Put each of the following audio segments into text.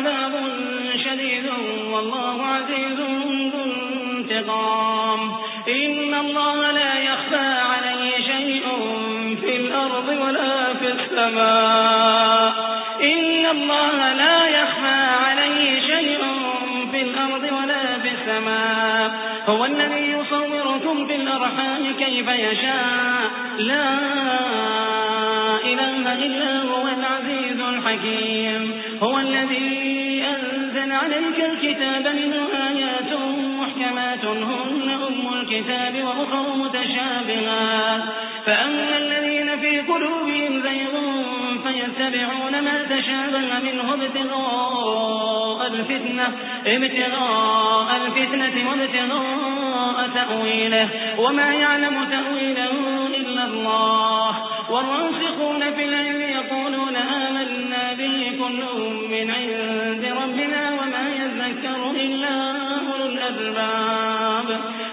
عذاب شديد والله عزيز ذو انتقام. إن الله لا يخفى عليه شيء في الأرض ولا في السماء. إن الله لا يخفى عليه شيء في الأرض ولا في السماء. هو الذي يصوركم في الأرحام كيف يشاء. لا إله إلا هو العزيز الحكيم. هو الذي عليك الكتاب منه آيات محكمات هن أم الكتاب وأخر متشابهات فأما الذين في قلوبهم زيغ فيتبعون ما تشابه منه ابتغاء الفتنة ابتغاء الفتنة وابتغاء تأويله. وما يعلم تأويله إلا الله. والراسخون في العلم يقولون آمنا به كل من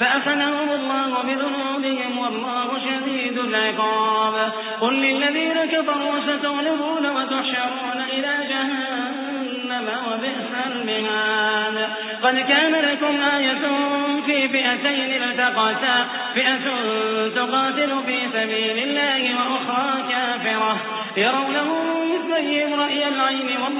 فأخذهم الله بذنوبهم والله شديد العقاب. قل للذين كفروا ستغلبون وتحشرون إلى جهنم وبئس المهاد. قد كان لكم آية في فئتين التقتا. فئة تقاتل في سبيل الله وأخرى كافرة. يرونهم مثليهم رأي العين والله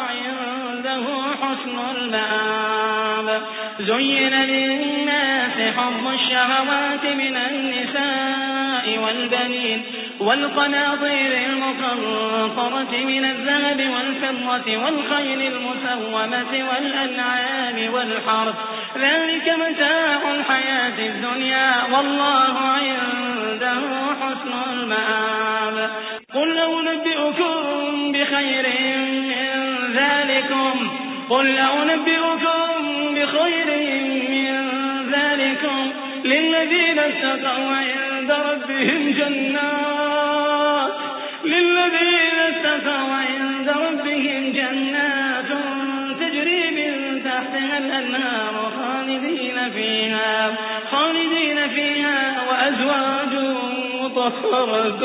عنده حسن المآب زين للناس حب الشهوات من النساء والبنين والقناطير المقنطرة من الذهب والفضة والخيل المسومة والأنعام والحرث. ذلك متاع الحياة الدنيا والله عنده حسن المآب قل لو نبئكم بخير من ذلكم قل لو نبئكم بخير من ذلكم للذين اتقوا عند ربهم جنات للذين اتقوا عند ربهم جنات تجري من تحتها الأنهار خالدين فيها خالدين فيها وأزواج مطهرة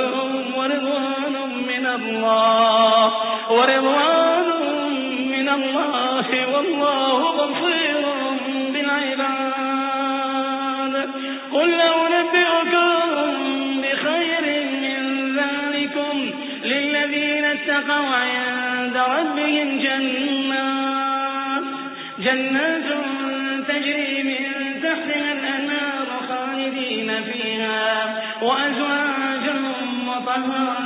ورضوان من الله ورضوان الله والله بصير بالعباد. قل لو نبئكم بخير من ذلكم للذين اتقوا عند ربهم جنات جنات تجري من تحتها الأنهار خالدين فيها وأزواج مطهرة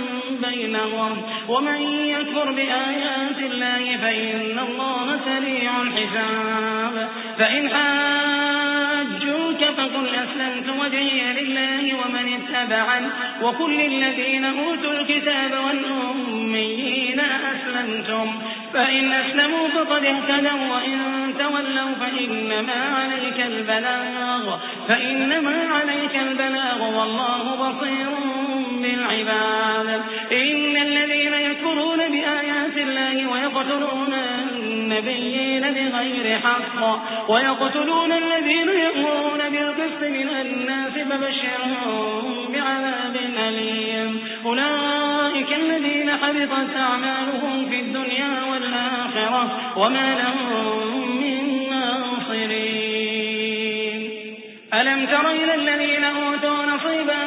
بينهم. ومن يكفر بآيات الله فإن الله سريع الحساب. فإن حاجوك فقل أسلمت وجهي لله ومن اتبعن وقل للذين أوتوا الكتاب والأميين أسلمتم. فإن أسلموا فقد اهتدوا وإن تولوا فإنما عليك البلاغ. فإنما عليك البلاغ والله بصير بالعباد إن الذين يكفرون بآيات الله ويقتلون النبيين بغير حق ويقتلون الذين يأمرون بالقسط من الناس فبشرهم بعذاب أليم. أولئك الذين حبطت أعمالهم في الدنيا والآخرة وما لهم من ناصرين. ألم تر إلى الذين أوتوا نصيبا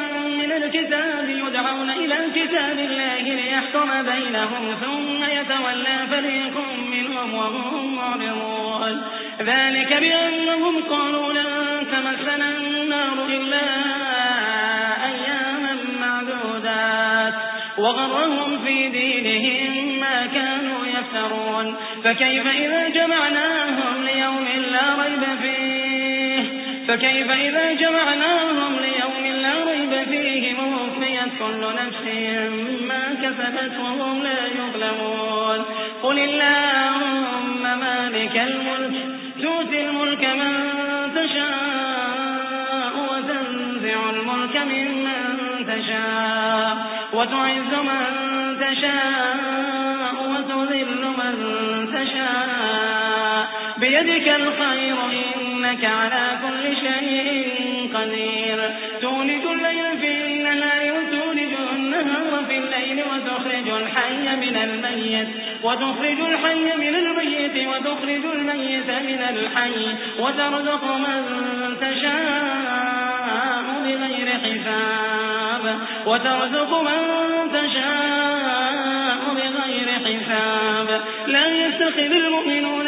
الكتاب يدعون إلى كتاب الله ليحكم بينهم ثم يتولى فريق منهم وهم معرضون ذلك بأنهم قالوا لن تمسنا النار إلا أياما معدودات وغرهم في دينهم ما كانوا يفترون. فكيف إذا جمعناهم ليوم لا ريب فيه؟ فكيف إذا جمعناهم ليوم ريب فيه موفيت كل نفس ما كسبت وهم لا يظلمون. قل اللهم مالك الملك تؤتي الملك من تشاء وتنزع الملك ممن تشاء. وتعز من تشاء وتذل من تشاء. بيدك الخير إنك على كل شيء قدير. تولد الليل في النهار وتولد النهار في الليل وتخرج الحي من الميت وتخرج الحي من الميت وتخرج الميت من الحي وترزق من تشاء بغير حساب وترزق من تشاء بغير حساب. لا يتخذ المؤمنون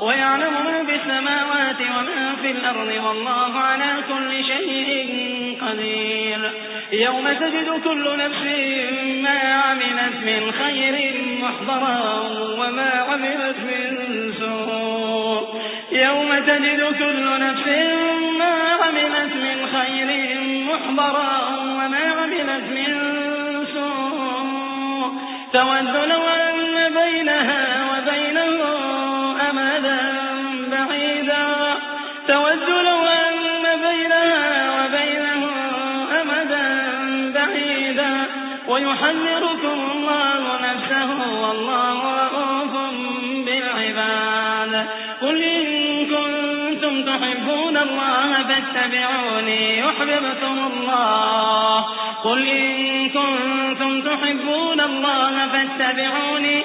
ويعلم ما في السماوات وما في الأرض والله على كل شيء قدير. يوم تجد كل نفس ما عملت من خير محضرا وما عملت من سوء. يوم تجد كل نفس ما عملت من خير محضرا وما عملت من سوء. تود لو ويحذركم الله نفسه والله رؤوف بالعباد. قل إن كنتم تحبون الله فاتبعوني يحببكم الله. قل إن كنتم تحبون الله فاتبعوني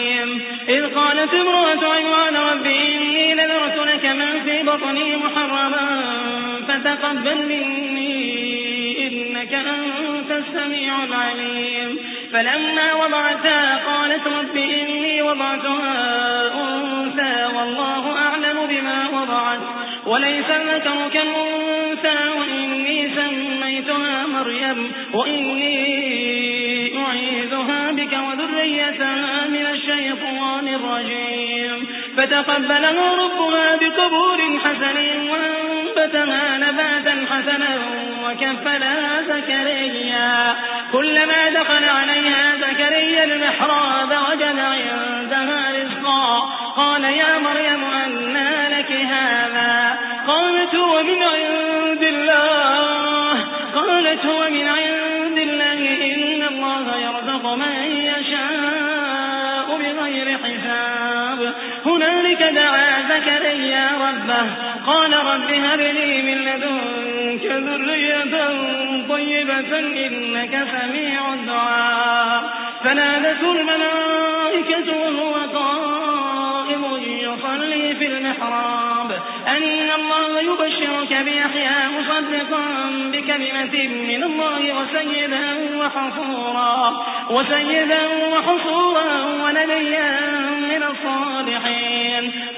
إذ قالت امرأة عمران رب إني نذرت لك ما في بطني محرما فتقبل مني إنك أنت السميع العليم. فلما وضعتها قالت رب إني وضعتها أنثى والله أعلم بما وضعت. وليس الذكر كالأنثى وإني سميتها مريم وإني وذريتها من الشيطان الرجيم. فتقبلها ربها بقبول حسن وأنبتها نباتا حسنا وكفلها زكريا. كلما دخل عليها زكريا المحراب وجد عندها رزقا. قال يا مريم قال رب هب لي من لدنك ذرية طيبة إنك سميع الدعاء. فنادته الملائكة وهو قائم يصلي في المحراب. أن الله يبشرك بيحيى مصدقا بكلمة من الله وسيدا وحصورا. وسيدا وحصورا ونبيا من الصالحين.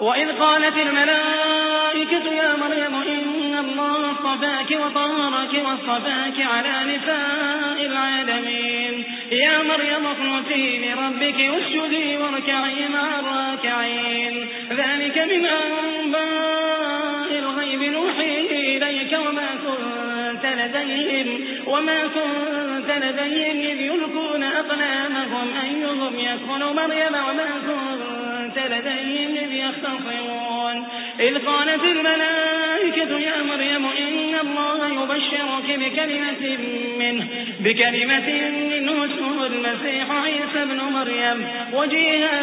وإذ قالت الملائكة يا مريم إن الله اصطفاك وطهرك واصطفاك على نساء العالمين. يا مريم اقنتي لربك واسجدي واركعي مع الراكعين. ذلك من أنباء الغيب نوحيه إليك وما كنت لديهم وما كنت لديهم إذ يلقون أقلامهم أيهم يكفل مريم وما كنت لديهم إذ يختصمون. إذ قالت الملائكة يا مريم إن الله يبشرك بكلمة منه بكلمة منه اسمه المسيح عيسى ابن مريم وجيها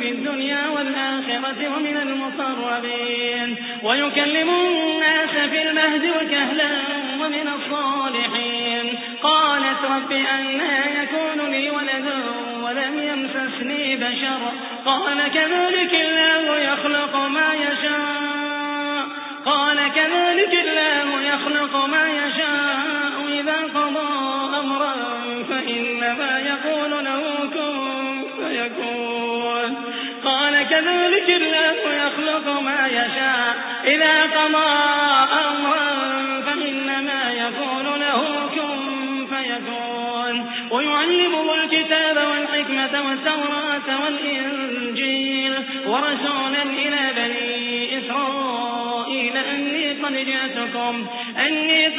في الدنيا والآخرة ومن المقربين. ويكلم الناس في المهد وكهلا ومن الصالحين. قالت رب أنا يكون لي ولد ولم يمسسني بشر. قال كذلك الله يخلق ما يشاء. قال كذلك الله يخلق ما يشاء. إذا قضى أمرا فإنما يقول له كن فيكون. قال كذلك الله يخلق ما يشاء. إذا قضى أمرا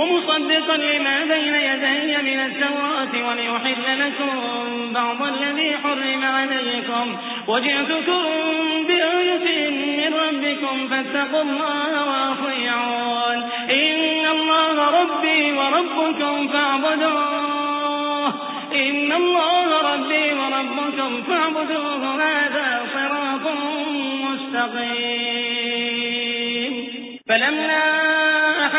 ومصدقا لما بين يدي من التوراة وليحل لكم بعض الذي حرم عليكم. وجئتكم بآية من ربكم فاتقوا الله وأطيعون. إن الله ربي وربكم فاعبدوه. إن الله ربي وربكم فاعبدوه. هذا صراط مستقيم. فلما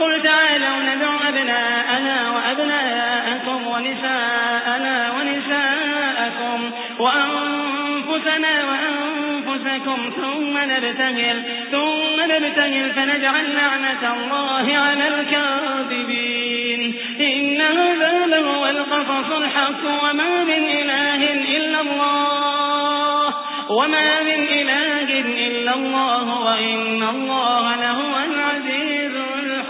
فقل تعالوا ندع أبناءنا وأبناءكم ونساءنا ونساءكم وأنفسنا وأنفسكم ثم نبتهل ثم نبتهل فنجعل لعنة الله على الكاذبين إن هذا لهو القصص الحق وما من إله إلا الله وما من إله إلا الله وإن الله لهو العزيز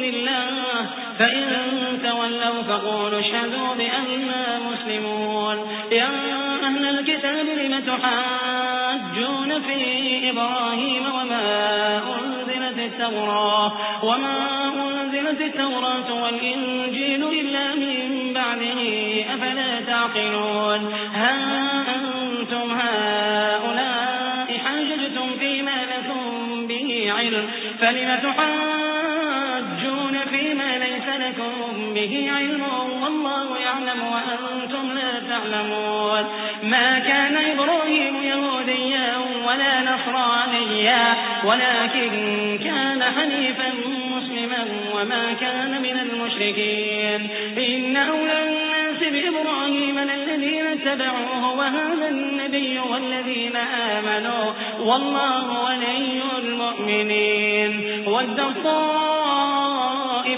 دون الله. فإن تولوا فقولوا اشهدوا بأننا مسلمون. يا أهل الكتاب لم تحاجون في إبراهيم وما أنزلت التوراة؟ وما أنزلت التوراة والإنجيل إلا من بعده أفلا تعقلون؟ ها أنتم هؤلاء حاججتم فيما لكم به علم فلم تحاجون فيما ليس لكم به علم والله يعلم وأنتم لا تعلمون. ما كان إبراهيم يهوديا ولا نصرانيا ولكن كان حنيفا مسلما وما كان من المشركين. إن أولى الناس بإبراهيم للذين اتبعوه وهذا النبي والذين آمنوا والله ولي المؤمنين. ود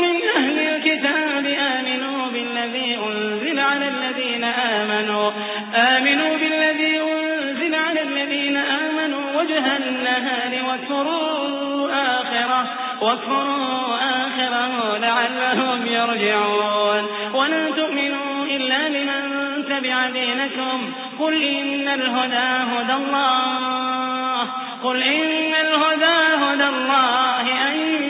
من أهل الكتاب آمنوا بالذي أنزل على الذين آمنوا. آمنوا بالذي أنزل على الذين آمنوا وجه النهار واكفروا آخرة. واكفروا آخرة لعلهم يرجعون. ولا تؤمنوا إلا لمن تبع دينكم. قل إن الهدى هدى الله. قل إن الهدى هدى الله أن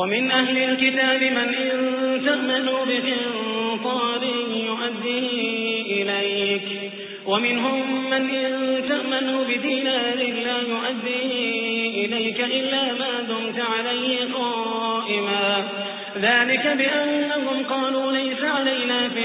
ومن أهل الكتاب من إن تأمنوا بقنطار يؤديه إليك ومنهم من إن تأمنوا بدينار لا يؤديه إليك إلا ما دمت عليه قائما. ذلك بأنهم قالوا ليس علينا في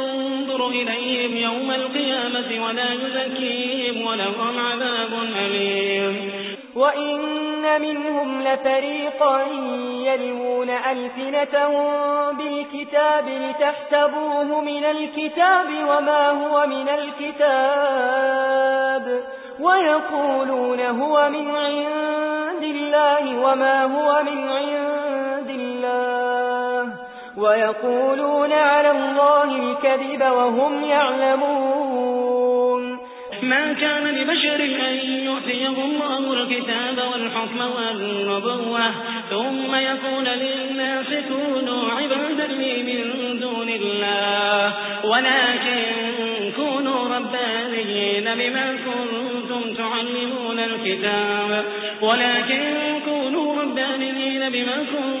ينظر إليهم يوم القيامة ولا يزكيهم ولهم عذاب أليم. وإن منهم لفريقا يلمون ألسنتهم بالكتاب لتحسبوه من الكتاب وما هو من الكتاب ويقولون هو من عند الله وما هو من عند ويقولون على الله الكذب وهم يعلمون. ما كان لبشر أن يؤتيه الله الكتاب والحكم والنبوة ثم يكون للناس كونوا عبادا لي من دون الله ولكن كونوا ربانيين بما كنتم تعلمون الكتاب ولكن كونوا ربانيين بما كنتم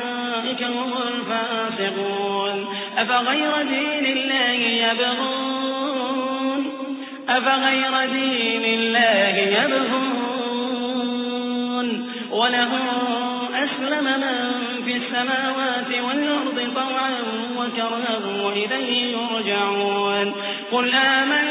هم الفاسقون أفغير دين الله يبغون؟ أفغير دين الله يبغون؟ وله أسلم من في السماوات والأرض طوعا وكرها وإليه يرجعون قل آمنا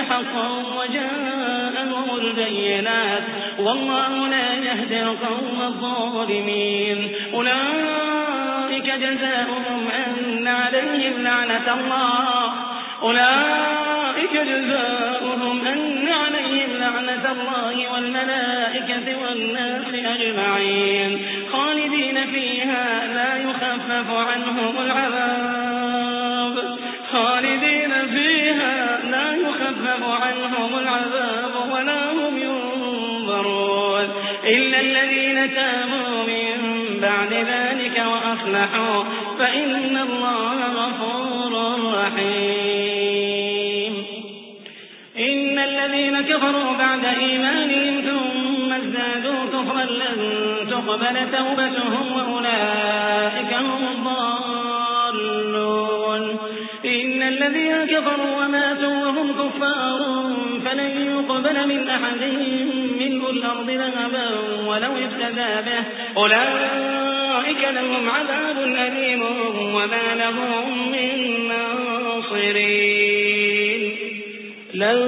الرسول حق وجاءهم البينات. والله لا يهدي القوم الظالمين. أولئك جزاؤهم أن عليهم لعنة الله. أولئك جزاؤهم أن عليهم لعنة الله والملائكة والناس أجمعين. خالدين فيها لا يخفف عنهم العذاب. خالدين فيها عنهم العذاب ولا هم ينظرون إلا الذين تابوا من بعد ذلك وأصلحوا فإن الله غفور رحيم. إن الذين كفروا بعد إيمانهم ثم ازدادوا كفرا لن تقبل توبتهم وأولئك هم الضالون. إن الذين كفروا وماتوا من أحدهم منه الأرض ذهبا ولو افتدى به. أولئك لهم عذاب أليم وما لهم من ناصرين. لن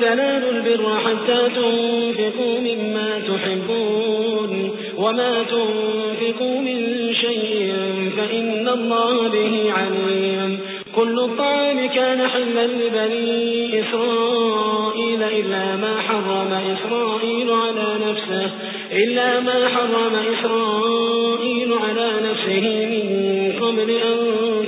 تنالوا البر حتى تنفقوا مما تحبون وما تنفقوا من شيء فإن الله به عليم. كل الطعام كان حلا لبني إسرائيل. إلا ما حرم إسرائيل على نفسه إلا ما حرم إسرائيل على نفسه من قبل أن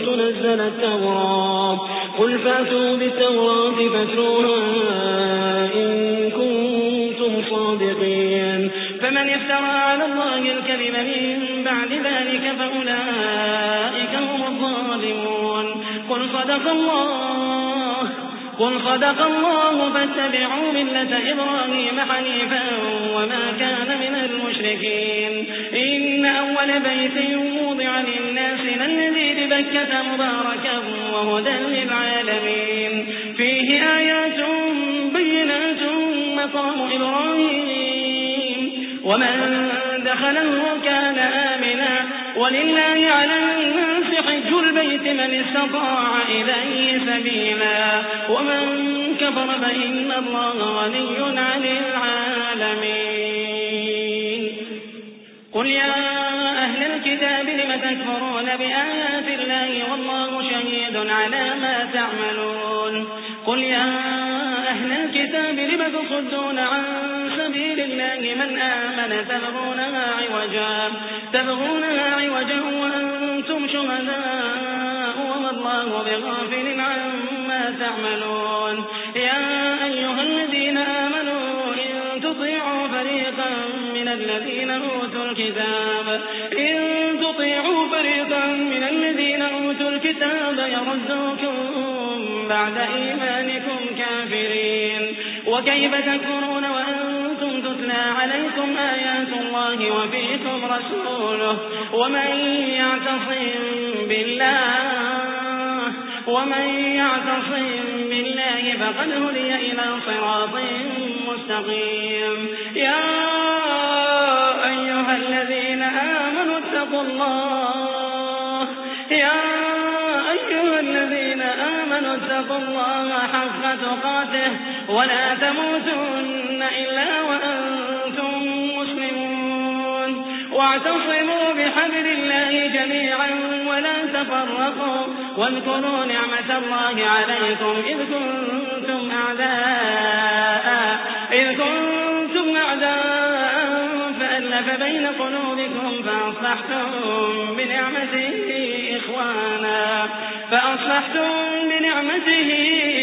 تنزل التوراة. قل فاتوا بالتوراة فاتروها إن كنتم صادقين. فمن افترى على الله الكذب من بعد ذلك فأولئك هم الظالمون. قل صدق الله قل صدق الله فاتبعوا ملة إبراهيم حنيفا وما كان من المشركين. إن أول بيت وضع للناس للذي ببكة مباركا وهدى للعالمين. فيه آيات بينات مقام إبراهيم. ومن دخله كان آمنا. ولله على الناس حج البيت من استطاع إليه سبيلا. ومن كفر فإن الله غني عن العالمين. قل يا أهل الكتاب لم تكفرون بآيات الله والله شهيد على ما تعملون؟ قل يا أهل الكتاب لم تصدون عن سبيل الله من آمن؟ تبغونها عوجا تبغونها عوجا وأنتم شهداء وما الله بغافل عما تعملون. يا أيها الذين آمنوا إن تطيعوا فريقا من الذين أوتوا الكتاب. إن تطيعوا فريقا من الذين أوتوا الكتاب يردوكم بعد إيمانكم كافرين. وكيف تكفرون وأنتم تتلى عليكم آيات الله وفيكم رسوله؟ ومن يعتصم بالله ومن يعتصم بالله فقد هدي إلى صراط مستقيم. يا أيها الذين آمنوا اتقوا الله. يا أيها الذين آمنوا اتقوا الله حق تقاته ولا تموتن واعتصموا بحبل الله جميعا ولا تفرقوا. واذكروا نعمة الله عليكم إذ كنتم أعداء. إذ كنتم أعداء فألف بين قلوبكم فأصبحتم بنعمته إخوانا. فأصبحتم بنعمته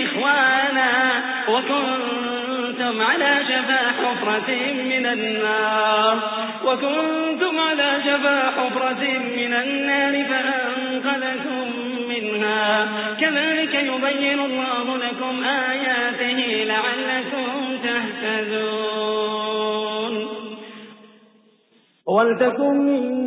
إخوانا. وكنتم على شفا حفرة من النار. وكنتم على شفا حفرة من النار فأنقذكم منها. كذلك يبين الله لكم آياته لعلكم تهتدون. ولتكن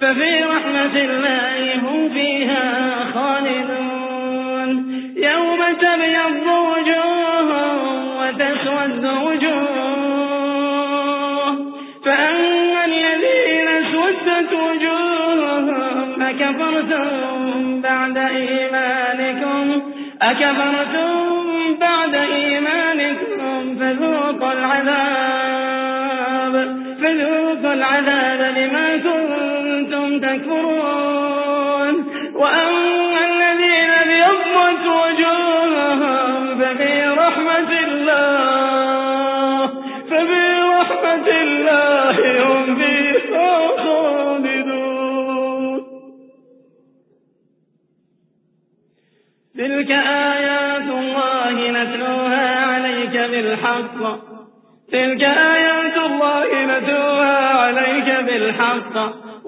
ففي رحمة الله هم فيها خالدون. يوم تبيض وجوه وتسود وجوه. فأما الذين اسودت وجوههم أكفرتم بعد إيمانكم؟ أكفرتم بعد إيمانكم؟ فذوقوا العذاب فذوقوا العذاب. تكفرون وأما الذين ابيضت وجوههم ففي رحمة الله ففي برحمة الله هم فيها خالدون. تلك آيات الله نتلوها عليك بالحق. تلك آيات الله نتلوها عليك بالحق.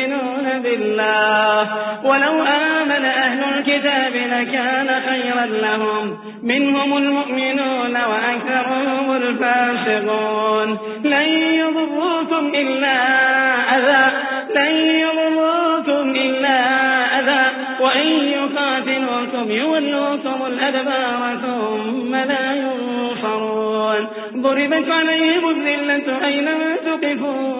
وتؤمنون بالله. ولو آمن أهل الكتاب لكان خيرا لهم. منهم المؤمنون وأكثرهم الفاسقون. لن يضروكم إلا أذى. لن يضروكم إلا أذى. وإن يقاتلوكم يولوكم الأدبار ثم لا ينصرون. ضربت عليهم الذلة أينما تقفوا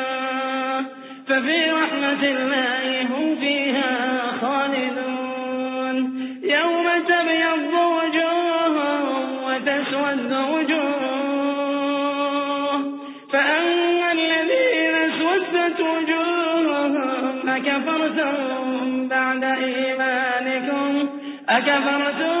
ففي رحمة الله هم فيها خالدون. يوم تبيض وجوه وتسود وجوه. فأما الذين اسودت وجوههم أكفرتم بعد إيمانكم؟ أكفرتم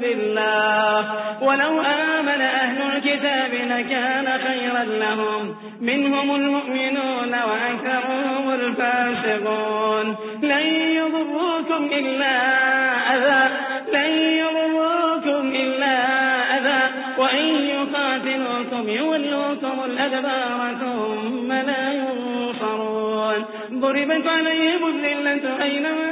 بالله. ولو آمن أهل الكتاب لكان خيرا لهم. منهم المؤمنون وأكثرهم الفاسقون. لن يضروكم إلا أذى. لن يضروكم إلا أذى. وإن يقاتلوكم يولوكم الأدبار ثم لا ينصرون. ضربت عليهم الذلة أينما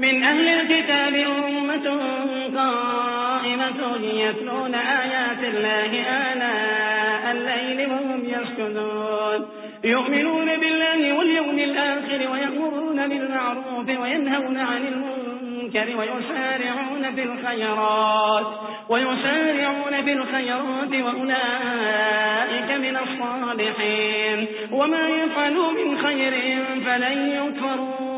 من أهل الكتاب أمة قائمة يتلون آيات الله آلاء الليل وهم يسكنون يؤمنون بالله واليوم الآخر ويأمرون بالمعروف وينهون عن المنكر ويسارعون في الخيرات ويسارعون في الخيرات وأولئك من الصالحين. وما يفعلوا من خير فلن يكفروه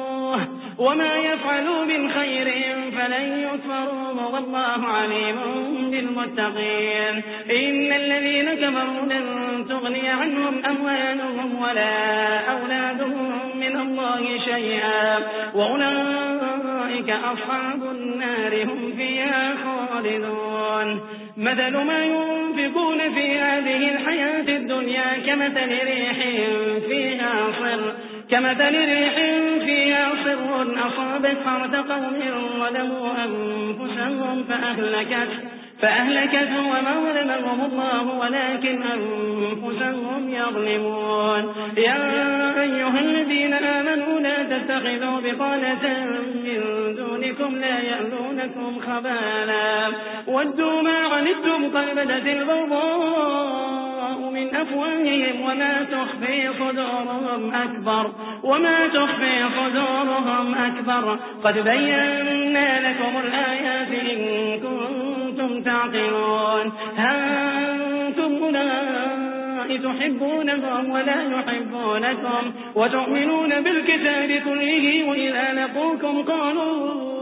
وما يفعلوا من خير فلن يكفروه والله عليم بالمتقين إن الذين كفروا لن تغني عنهم أموالهم ولا أولادهم من الله شيئا وأولئك أصحاب النار هم فيها خالدون مثل ما ينفقون في هذه الحياة الدنيا كمثل ريح فيها صر كمثل ريح فيها صر أصابت فرد قوم ظلموا أنفسهم فأهلكت فأهلكته وما ظلمهم الله ولكن أنفسهم يظلمون. يا أيها الذين آمنوا لا تتخذوا بطانة من دونكم لا يألونكم خبالا. ودوا ما عنتم قد بدت البغضاء من أفواههم وما تخفي صدورهم أكبر وما تخفي صدورهم أكبر قد بينا لكم الآيات إن كنتم تعقلون أنتم أولئك تحبونهم ولا يحبونكم وتؤمنون بالكتاب كله وإذا لقوكم قالوا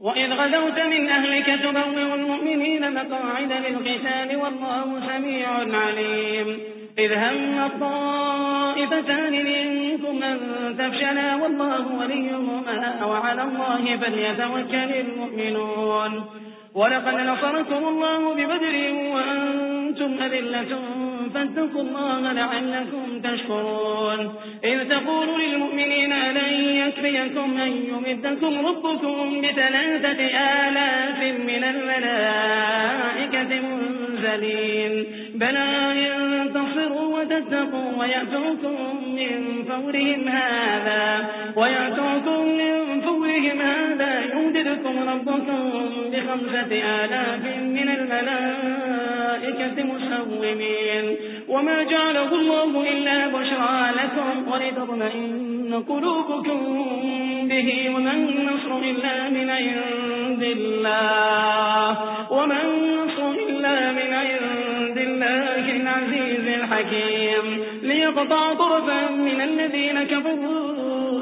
وإذ غدوت من أهلك تبوئ المؤمنين مقاعد للقتال والله سميع عليم. إذ هم الطائفتان منكم أن تفشلا والله وليهما وعلى الله فليتوكل المؤمنون. ولقد نصركم الله ببدر وأنتم أذلة فاتقوا الله لعلكم تشكرون. إذ تقول للمؤمنين لن يكفيكم أن يمدكم ربكم بثلاثة آلاف من الملائكة منزلين. بلى ينتصروا وتتقوا ويأتوكم من فورهم هذا ويأتوكم من فورهم هذا يمددكم ربكم بخمسة آلاف من الملائكة. مسومين وما جعله الله إلا بشرى لكم ولتطمئن قلوبكم به وما النصر إلا من عند الله. وما النصر إلا من عند الله العزيز الحكيم. ليقطع طرفا من الذين كفروا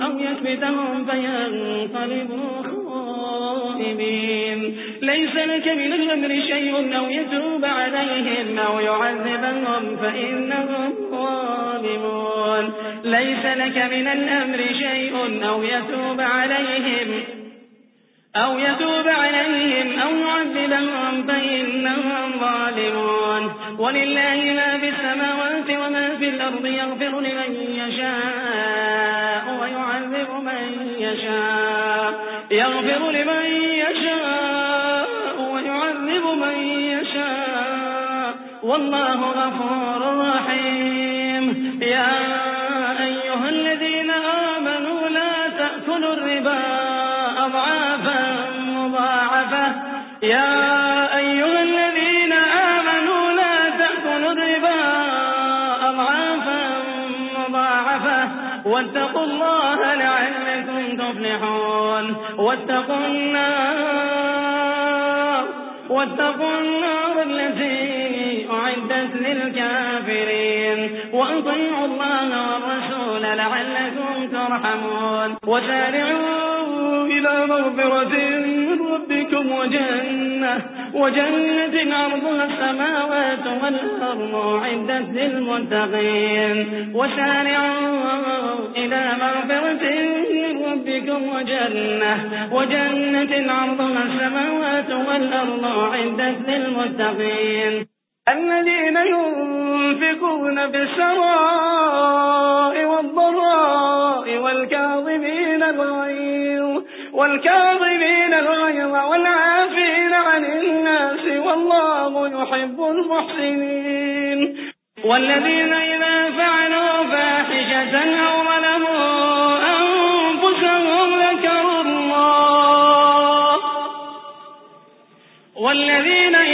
أو يكبتهم فينقلبوا خائبين. ليس لك من الأمر شيء أو يتوب عليهم أو يعذبهم فإنهم ظالمون. ليس لك من الأمر شيء أو يتوب عليهم أو يتوب عليهم أو يعذبهم فإنهم ظالمون. ولله ما في السماوات وما في الأرض يغفر لمن يشاء ويعذب من يشاء. يغفر لمن والله غفور رحيم. يا أيها الذين آمنوا لا تأكلوا الربا أضعافا مضاعفة. يا أيها الذين آمنوا لا تأكلوا الربا أضعافا مضاعفة. واتقوا الله لعلكم تفلحون. واتقوا النار واتقوا النار التي أعدت للكافرين وأطيعوا الله والرسول لعلكم ترحمون وسارعوا إلى مغفرة من ربكم وجنة وجنة عرضها السماوات والأرض عدت للمتقين وسارعوا إلى مغفرة من ربكم وجنة وجنة عرضها السماوات والأرض عدت للمتقين الذين ينفقون بالسراء والضراء والكاظمين الغيظ والكاظمين الغيظ والعافين عن الناس والله يحب المحسنين. والذين إذا فعلوا فاحشة أو ظلموا أنفسهم ذكروا الله. والذين إذا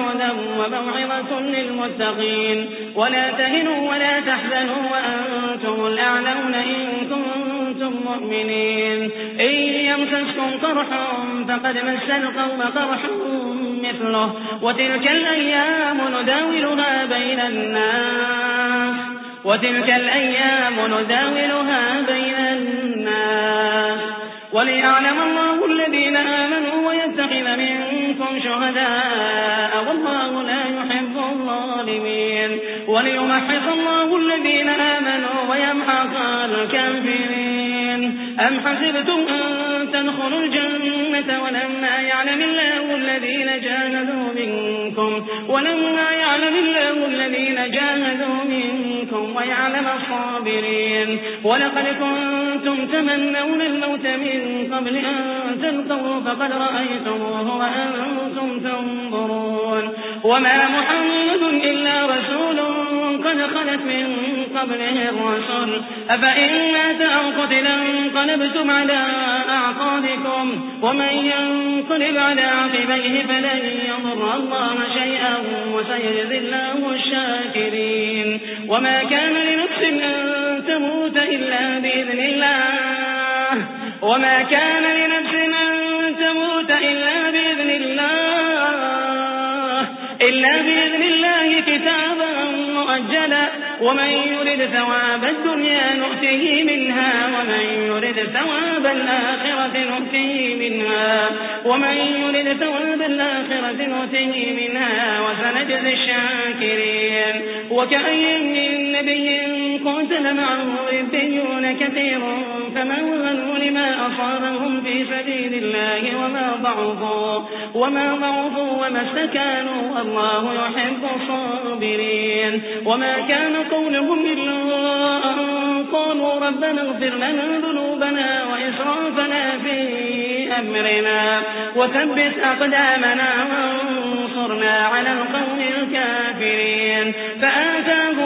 وهدى وموعظة للمتقين. ولا تهنوا ولا تحزنوا وأنتم الأعلون إن كنتم مؤمنين. إن يمسسكم قرح فقد مس القوم قرح مثله. وتلك الأيام نداولها بين الناس. وتلك الأيام نداولها بين الناس. وليعلم الله الذين آمنوا ويتخذ منكم شهداء والله لا يحب الظالمين وليمحص الله الذين آمنوا ويمحق الكافرين أم حسبتم أن تدخلوا الجنة ولما يعلم الله الذين جاهدوا منكم ولما يعلم الله الذين جاهدوا منكم ويعلم الصابرين ولقد كنتم تمنون الموت من قبل أن تلقوا فقد رأيتموه وأنتم تنظرون. وما محمد إلا رسول قد خلت من قبله الرسل. أفإن مات أو قتل انقلبتم على أعقابكم. ومن ينقلب على عقبيه فلن يضر الله شيئا وسيجزي الله الشاكرين. وما كان لنفس أن تموت إلا بإذن الله. وما كان لنفس إلا بإذن الله كتابا مؤجلا. ومن يرد ثواب الدنيا نؤته منها ومن يرد ثواب الآخرة نؤته منها. ومن يرد ثواب الآخرة نؤته منها وسنجزي الشاكرين. وكأي من نبي قتل معه ربيون كثير فما وهنوا لما أصابهم في سبيل الله وما ضعفوا وما ضعفوا وما استكانوا والله يحب الصابرين وما كان قولهم إلا أن قالوا ربنا اغفر لنا ذنوبنا وإسرافنا في أمرنا وثبت أقدامنا وانصرنا على القوم الكافرين فآتاهم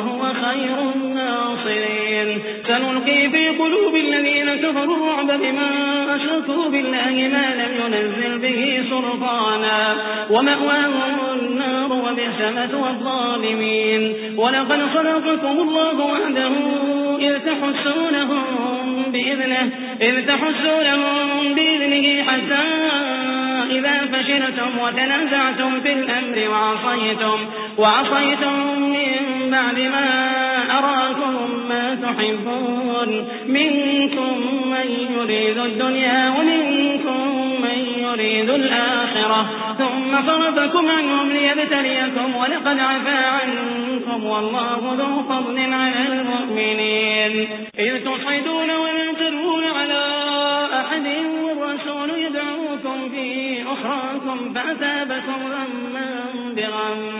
وهو خير الناصرين. سنلقي في قلوب الذين كفروا الرعب بما أشركوا بالله ما لم ينزل به سلطانا. ومأواهم النار وبئس مثوى الظالمين ولقد صدقكم الله وعده إذ تحسونهم بإذنه إذ تحسونهم بإذنه حتى إذا فشلتم وتنازعتم في الأمر وعصيتم وعصيتم بعد ما أراكم ما تحبون. منكم من يريد الدنيا ومنكم من يريد الآخرة. ثم صرفكم عنهم ليبتليكم ولقد عفا عنكم والله ذو فضل على المؤمنين. إذ تصعدون ولا ترون على أحد والرسول يدعوكم في أخراكم فأتابكم غما بغم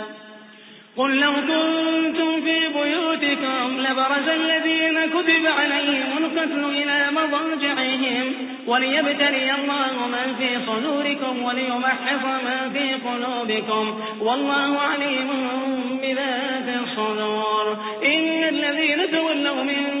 قل لو كنتم في بيوتكم لبرز الذين كتب عليهم القتل إلى مضاجعهم وليبتلي الله من في صدوركم وليمحص من في قلوبكم والله عليم بذات الصدور إن الذين تولوا منكم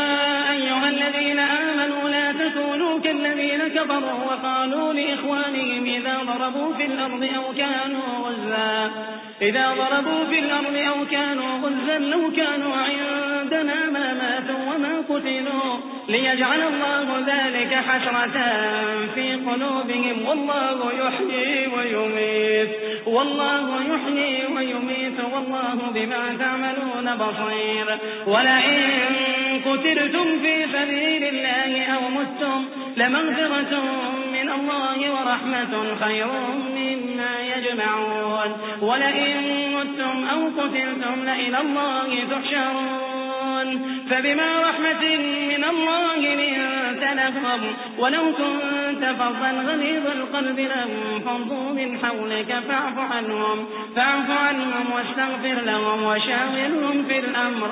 كفروا وقالوا لإخوانهم إذا ضربوا في الأرض أو كانوا غزا. إذا ضربوا في الأرض أو كانوا غزا لو كانوا عندنا ما ماتوا وما قتلوا. ليجعل الله ذلك حسرة في قلوبهم. والله يحيي ويميت. والله يحيي ويميت. والله بما تعملون بصير. ولئن قتلتم في سبيل الله أو متم لمغفرة من الله ورحمة خير مما يجمعون. ولئن متم أو قتلتم لإلى الله تحشرون. فبما رحمة من الله لنت لهم. ولو كنت فظا غليظ القلب لانفضوا من حولك فاعف عنهم. فاعف عنهم واستغفر لهم وشاورهم في الأمر.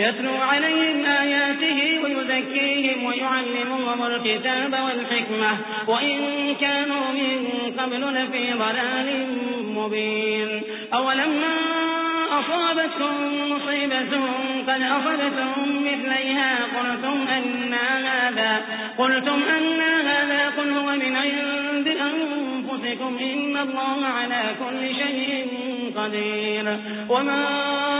يتلو عليهم آياته ويزكيهم ويعلمهم الكتاب والحكمة. وإن كانوا من قبل لفي ضلال مبين. أولما أصابتكم مصيبة قد أصبتم مثليها. قلتم أن هذا قلتم أن هذا قل هو من عند أنفسكم. إن الله على كل شيء قدير. وما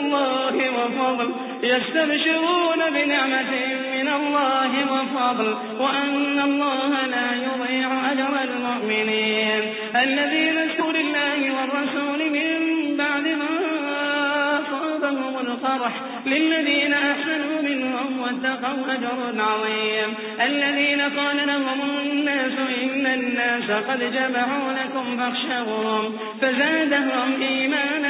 الله وفضل. يستبشرون بنعمة من الله وفضل وأن الله لا يضيع أجر المؤمنين. الذين اذكر الله والرسول من بعد ما أصابهم القرح للذين أحسنوا منهم واتقوا أجر عظيم. الذين قال لهم الناس إن الناس قد جمعوا لكم فاخشوهم فزادهم إيمانا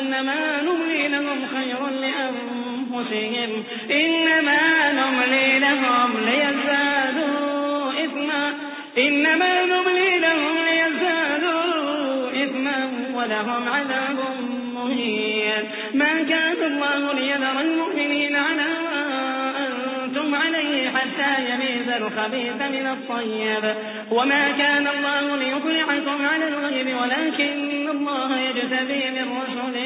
أنما نملي لهم خير لأنفسهم. إنما نملي لهم ليزدادوا إثما. إنما نملي لهم ليزدادوا إثما ولهم عذاب مهين. ما كان الله ليذر المؤمنين على أنتم عليه حتى يميز الخبيث من الطيب. وما كان الله ليطلعكم على الغيب ولكن الله يجتبي من رسله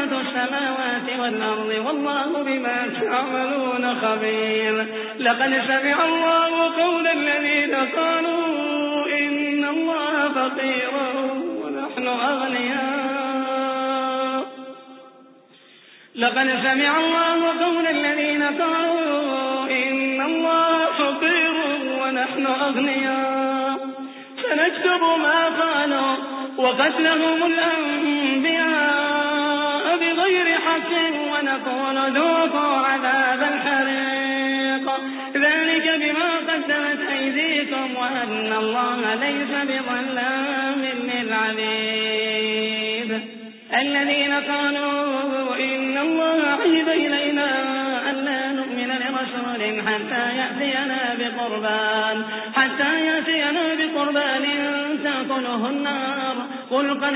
السماوات والأرض والله بما تعملون خبير. لقد سمع الله قول الذين قالوا إن الله فقير ونحن أغنياء. لقد سمع الله قول الذين قالوا إن الله فقير ونحن أغنياء. سنكتب ما قالوا وقتلهم الأنبياء بغير حق ونقول ذوقوا عذاب الحريق. ذلك بما قدمت أيديكم وأن الله ليس بظلام للعبيد. الذين قالوا إن الله عهد إلينا ألا نؤمن لرسول حتى يأتينا بقربان حتى يأتينا بقربان تأكله النار. قل قد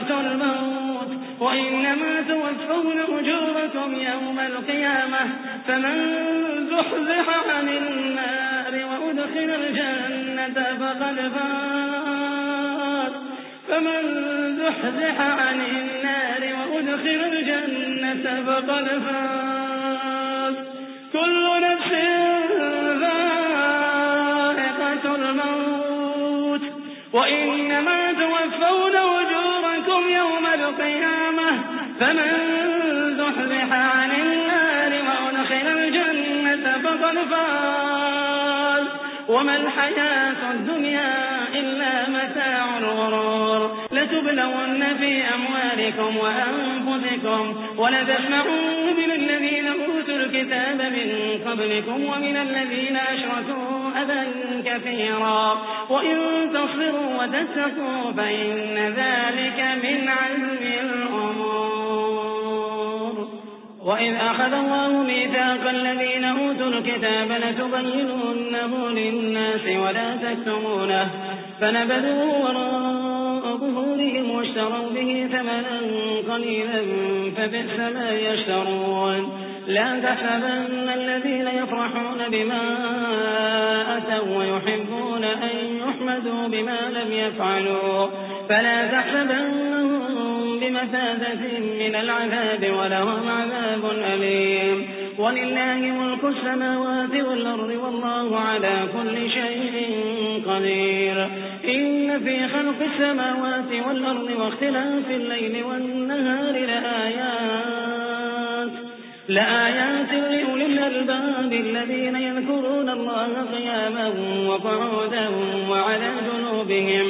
ذائقة الموت وإنما توفون أجوركم يوم القيامة فمن زحزح عن النار وأدخل الجنة فقد فات فمن زحزح عن النار وأدخل الجنة فقد فات فمن زحزح عن النار وأدخل الجنة فقد فاز. وما الحياة الدنيا إلا متاع الغرور. لتبلون في أموالكم وأنفسكم ولتسمعون من الذين أوتوا الكتاب من قبلكم ومن الذين أشركوا أذى كثيرا. وإن تصروا وتتقوا فإن ذلك من الأمور وإذ أخذ الله ميثاق الذين أوتوا الكتاب لتبينونه للناس ولا تكتمونه فنبذوا وراء ظهورهم واشتروا به ثمنا قليلا فبئس ما يشترون لا تحسبن الذين يفرحون بما أتوا ويحبون أن يحمدوا بما لم يفعلوا فلا تحسبنهم بمفادة من العذاب ولهم عذاب أليم. ولله ملك السماوات والأرض والله على كل شيء قدير. إن في خلق السماوات والأرض واختلاف الليل والنهار لآيات لآيات لأولي الألباب الذين يذكرون الله قياما وقعودا وعلى جنوبهم.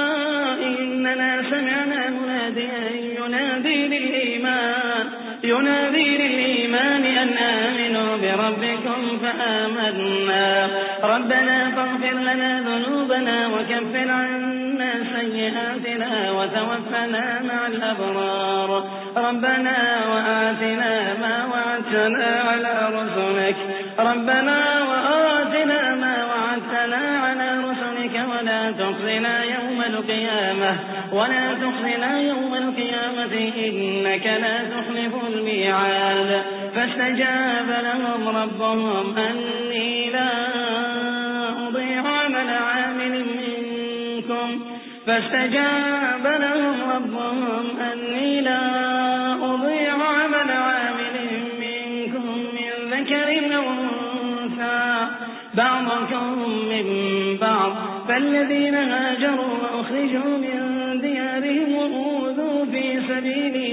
إننا سمعنا مناديا ينادي للإيمان ينادي للإيمان أن آمنوا بربكم فآمنا. ربنا فاغفر لنا ذنوبنا وكفر عنا سيئاتنا وتوفنا مع الأبرار. ربنا وآتنا ما وعدتنا على رسلك. ربنا وآتنا ما وعدتنا على رسلك ولا تخزنا يوم القيامة. ولا تخزنا يوم القيامة إنك لا تخلف الميعاد فاستجاب لهم ربهم أني لا أضيع عمل عامل منكم فاستجاب لهم ربهم أني لا أضيع عمل عامل منكم من ذكر أو أنثى بعضكم من بعض فالذين هاجروا وأخرجوا من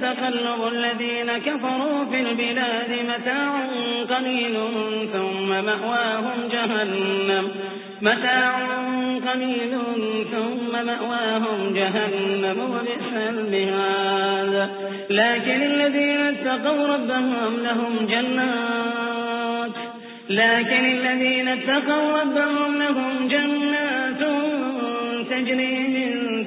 تقلب الذين كفروا في البلاد متاع قليل ثم مأواهم جهنم. متاع قليل ثم مأواهم جهنم وبئس المهاد. لكن الذين اتقوا ربهم لهم جنات. لكن الذين اتقوا ربهم لهم جنات تجري من